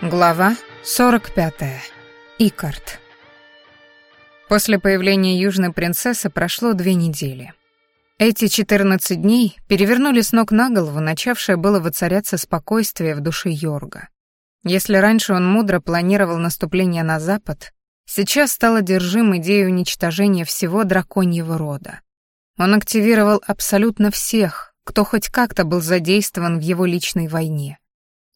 Глава 45. Икард. После появления южной принцессы прошло две недели. Эти 14 дней перевернули с ног на голову начавшее было воцаряться спокойствие в душе Йорга. Если раньше он мудро планировал наступление на запад, сейчас стал одержим идеей уничтожения всего драконьего рода. Он активировал абсолютно всех, кто хоть как-то был задействован в его личной войне.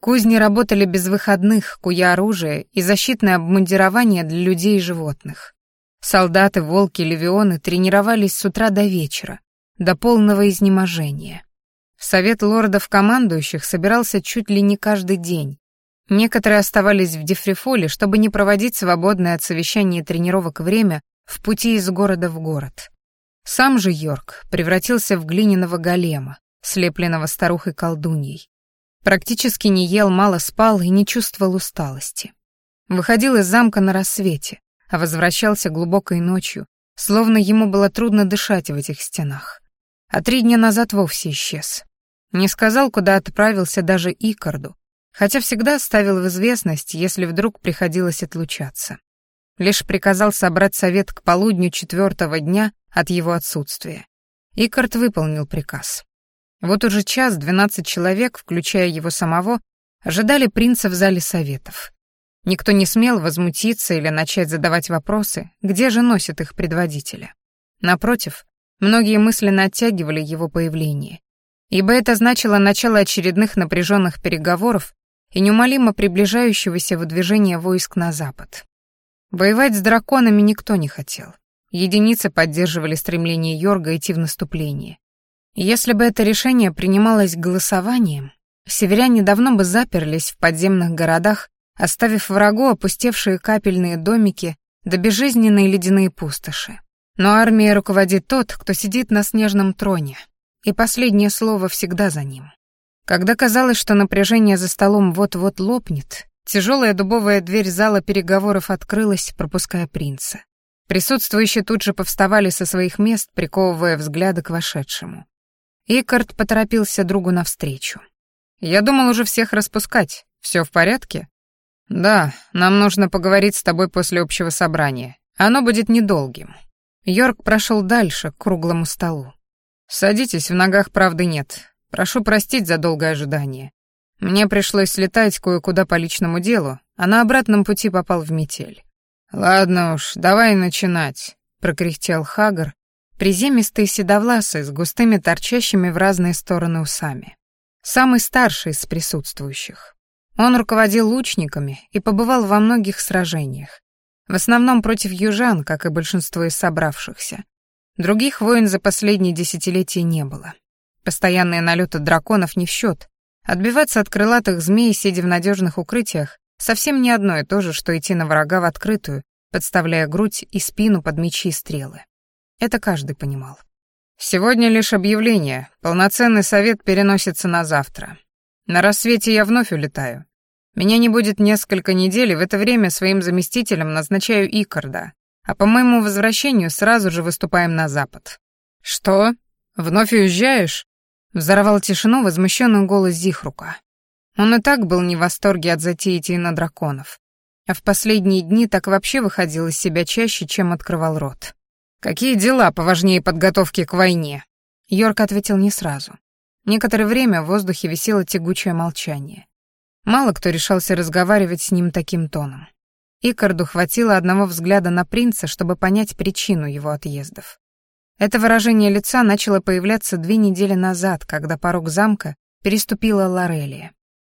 Кузни работали без выходных, куя оружие и защитное обмундирование для людей и животных. Солдаты, волки, левионы тренировались с утра до вечера, до полного изнеможения. Совет лордов-командующих собирался чуть ли не каждый день. Некоторые оставались в Дифрифоле, чтобы не проводить свободное от совещаний и тренировок время в пути из города в город. Сам же Йорк превратился в глиняного голема, слепленного старухой-колдуньей. Практически не ел, мало спал и не чувствовал усталости. Выходил из замка на рассвете, а возвращался глубокой ночью, словно ему было трудно дышать в этих стенах. А три дня назад вовсе исчез. Не сказал, куда отправился даже Икарду, хотя всегда ставил в известность, если вдруг приходилось отлучаться. Лишь приказал собрать совет к полудню четвертого дня от его отсутствия. Икард выполнил приказ. Вот уже час двенадцать человек, включая его самого, ожидали принца в зале советов. Никто не смел возмутиться или начать задавать вопросы, где же носят их предводителя. Напротив, многие мысленно оттягивали его появление, ибо это значило начало очередных напряженных переговоров и неумолимо приближающегося выдвижения войск на запад. Воевать с драконами никто не хотел. Единицы поддерживали стремление Йорга идти в наступление. Если бы это решение принималось голосованием, северяне давно бы заперлись в подземных городах, оставив врагу опустевшие капельные домики да безжизненные ледяные пустоши. Но армией руководит тот, кто сидит на снежном троне, и последнее слово всегда за ним. Когда казалось, что напряжение за столом вот-вот лопнет, тяжелая дубовая дверь зала переговоров открылась, пропуская принца. Присутствующие тут же повставали со своих мест, приковывая взгляды к вошедшему. Икард поторопился другу навстречу. «Я думал уже всех распускать. Все в порядке?» «Да, нам нужно поговорить с тобой после общего собрания. Оно будет недолгим». Йорк прошел дальше, к круглому столу. «Садитесь, в ногах правды нет. Прошу простить за долгое ожидание. Мне пришлось слетать кое-куда по личному делу, а на обратном пути попал в метель». «Ладно уж, давай начинать», — прокряхтел Хагар, Приземистый седовласый, с густыми торчащими в разные стороны усами. Самый старший из присутствующих. Он руководил лучниками и побывал во многих сражениях. В основном против южан, как и большинство из собравшихся. Других войн за последние десятилетия не было. Постоянные налеты драконов не в счет. Отбиваться от крылатых змей, сидя в надежных укрытиях, совсем не одно и то же, что идти на врага в открытую, подставляя грудь и спину под мечи и стрелы. Это каждый понимал. Сегодня лишь объявление. Полноценный совет переносится на завтра. На рассвете я вновь улетаю. Меня не будет несколько недель, и в это время своим заместителем назначаю Икарда, а по моему возвращению сразу же выступаем на запад. Что? Вновь уезжаешь? Взорвал тишину возмущенный голос Зихрука. Он и так был не в восторге от затеи идти драконов. А в последние дни так вообще выходил из себя чаще, чем открывал рот. «Какие дела поважнее подготовки к войне?» Йорк ответил не сразу. Некоторое время в воздухе висело тягучее молчание. Мало кто решался разговаривать с ним таким тоном. Икарду хватило одного взгляда на принца, чтобы понять причину его отъездов. Это выражение лица начало появляться две недели назад, когда порог замка переступила Лорелия.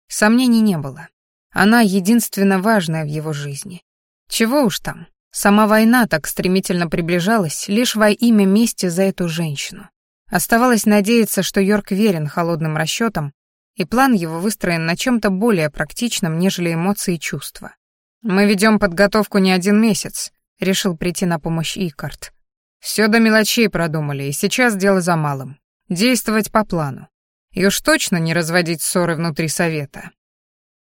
Сомнений не было. Она единственно важная в его жизни. Чего уж там, Сама война так стремительно приближалась лишь во имя мести за эту женщину. Оставалось надеяться, что Йорк верен холодным расчетам, и план его выстроен на чем-то более практичном, нежели эмоции и чувства. «Мы ведем подготовку не один месяц», — решил прийти на помощь Икард. «Все до мелочей продумали, и сейчас дело за малым. Действовать по плану. И уж точно не разводить ссоры внутри совета».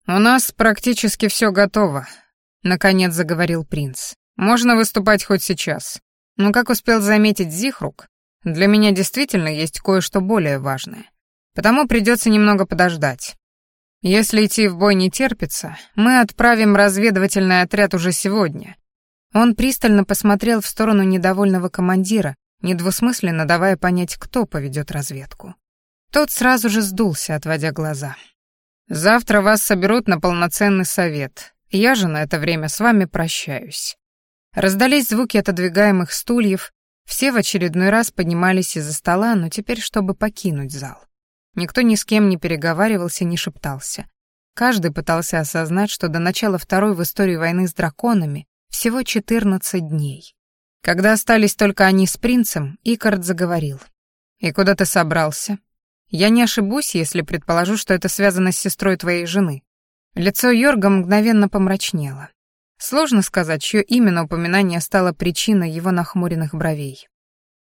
«У нас практически все готово», — наконец заговорил принц. Можно выступать хоть сейчас. Но, как успел заметить Зихрук, для меня действительно есть кое-что более важное. Потому придется немного подождать. Если идти в бой не терпится, мы отправим разведывательный отряд уже сегодня». Он пристально посмотрел в сторону недовольного командира, недвусмысленно давая понять, кто поведет разведку. Тот сразу же сдулся, отводя глаза. «Завтра вас соберут на полноценный совет. Я же на это время с вами прощаюсь». Раздались звуки отодвигаемых стульев, все в очередной раз поднимались из-за стола, но теперь чтобы покинуть зал. Никто ни с кем не переговаривался, не шептался. Каждый пытался осознать, что до начала второй в истории войны с драконами всего 14 дней. Когда остались только они с принцем, Икард заговорил. «И куда ты собрался? Я не ошибусь, если предположу, что это связано с сестрой твоей жены». Лицо Йорга мгновенно помрачнело. Сложно сказать, чье именно упоминание стало причиной его нахмуренных бровей.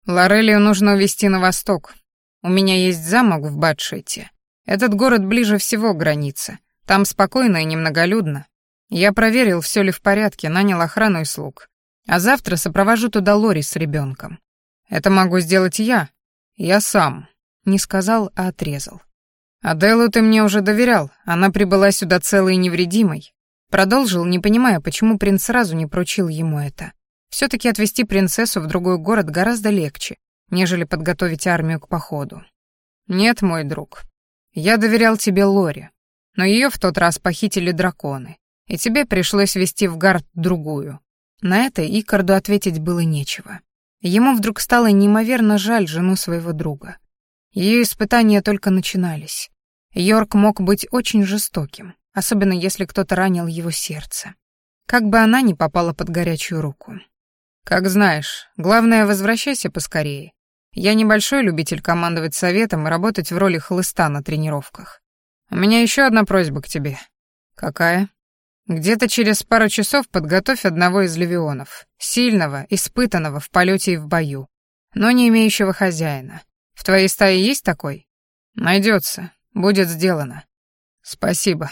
«Лорелию нужно увезти на восток. У меня есть замок в Батшете. Этот город ближе всего к границе. Там спокойно и немноголюдно. Я проверил, все ли в порядке, нанял охрану и слуг. А завтра сопровожу туда Лори с ребенком. Это могу сделать я. Я сам. Не сказал, а отрезал. Аделу ты мне уже доверял. Она прибыла сюда целой и невредимой. Продолжил, не понимая, почему принц сразу не поручил ему это. все таки отвезти принцессу в другой город гораздо легче, нежели подготовить армию к походу. Нет, мой друг. Я доверял тебе Лори, но ее в тот раз похитили драконы, и тебе пришлось вести в гард другую. На это Икарду ответить было нечего. Ему вдруг стало неимоверно жаль жену своего друга. Ее испытания только начинались. Йорк мог быть очень жестоким, особенно если кто-то ранил его сердце. Как бы она ни попала под горячую руку. «Как знаешь, главное, возвращайся поскорее. Я небольшой любитель командовать советом и работать в роли хлыста на тренировках. У меня еще одна просьба к тебе». «Какая?» Где-то через пару часов подготовь одного из левионов, сильного, испытанного в полете и в бою, но не имеющего хозяина. В твоей стае есть такой? Найдется, будет сделано. Спасибо.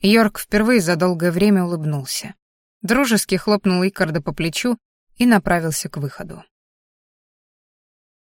Йорк впервые за долгое время улыбнулся. Дружески хлопнул Икарда по плечу и направился к выходу.